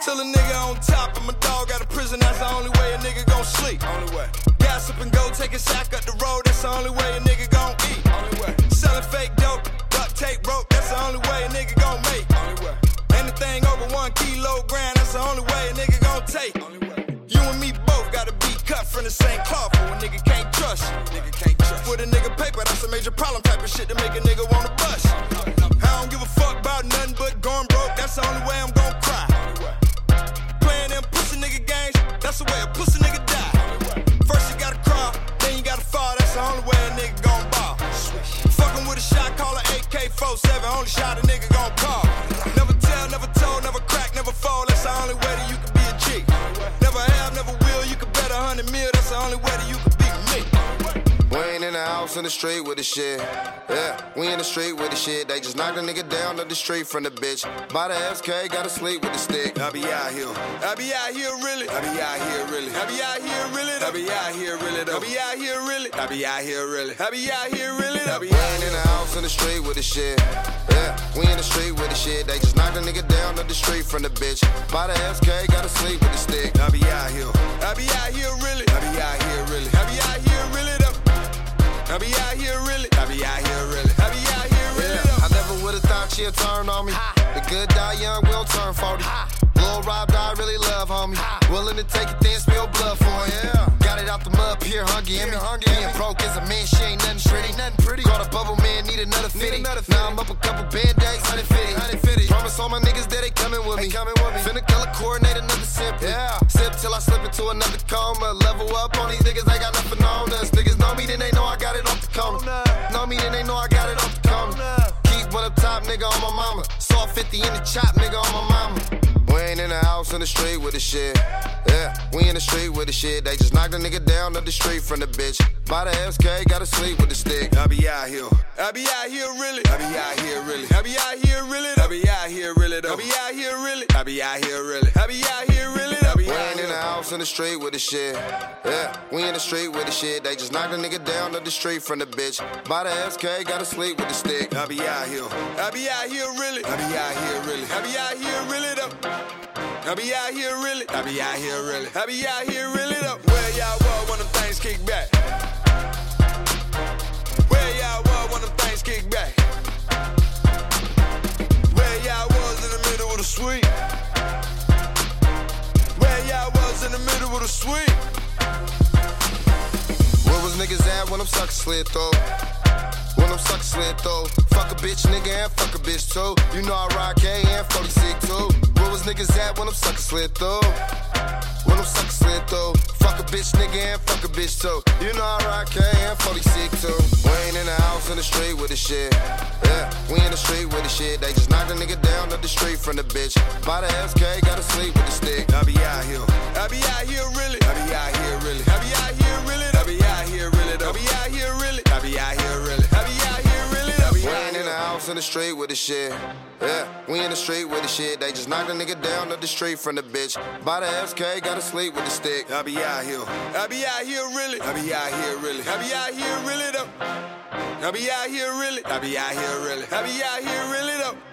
Still a nigga on top, and my dog out of prison. That's the only way a nigga gon' sleep. Only way. Gas up and go, take a sack up the road. That's the only way a nigga gon' eat. Only way. Selling fake dope, duct tape rope. That's the only way a nigga gon' make. Only way. Anything over one kilo kilogram. That's the only way a nigga gon' take. Only way. You and me both gotta be cut from the same cloth. For a nigga can't trust. Nigga can't trust. With a nigga paper, that's a major problem type of shit to make a nigga wanna bust. I don't give a fuck about nothing but going broke. That's the only way I'm that's the way a pussy nigga die. First you gotta crawl, then you gotta fall. That's the only way a nigga gon' ball. Fucking with a shot, call a AK-47. Only shot a nigga gon' call. Never tell, never told, never crack, never fall. That's the only way that you can be a G. Never have, never will. You can bet a hundred mil. That's the only way that you can beat me. We ain't in the house in the street with the shit. Yeah, we in the street with the shit. They just knocked a nigga down to the street from the bitch. By the SK, gotta sleep with the stick. I be out here. I be out here really. I be out here really. I be out here really. I be out here really. I be out here really. I be out here really. I be out here really. I be We ain't in the house in the street with the shit. Yeah, we in the street with the shit. They just knocked a nigga down to the street from the bitch. By the SK, gotta sleep with the stick. She'd turn on me. The good die young, we'll turn 40. Lil Rob die, really love homie. Willing to take it, then spill blood for it. Got it out the mud, pure hungry. Yeah, hungry. Being broke as a man, she ain't nothing pretty. Nothing pretty. Caught a bubble man, need another fitty. Now I'm up a couple band-aids, 150. Promise all my niggas that they coming with me. Coming with me. Finna color coordinate another sip. Yeah. Sip till I slip into another coma. Level up on these niggas, they got nothing on us. Nigga, on my mama. Saw 50 in the chop, nigga, on my mama. We ain't in the house in the street with the shit. Yeah, we in the street with the shit. They just knocked a nigga down to the street from the bitch. By the SK, gotta sleep with the stick. I be out here. I be out here really. I be out here really. I be out here really. I be out here really. I be out here really. I be out here really. I be out here in the in the street with the shit. Yeah, we in the street with the shit. They just knocked a nigga down to the street from the bitch. By the SK, gotta sleep with the stick. I be out here. I be out here really. I be out here really. I be out here really though. I be out here really. I be out here really. I be out here really though. Where y'all was when them things kick back? Of the suite? Where was niggas at when them suckers slid through? When them suckers slid through. Fuck a bitch, nigga, and fuck a bitch too. You know I rock K and 46 too. Where was niggas at when them suckers slid through? When them suckers slid through. Fuck a bitch, nigga, and fuck a bitch too. You know I rock K and 46 too. We ain't in the house in the street with the shit. Yeah, we in the street with the shit. They just knocked a nigga down to the street from the bitch. By the SK, gotta sleep with the stick. I be out here. I be out here in the street with the shit. Yeah, we in the street with the shit. They just knocked a nigga down to the street from the bitch. By the SK, gotta sleep with the stick. I be out here. I be out here really. I be out here really. I be out here really though. I be out here really. I be out here really. I be out here really though.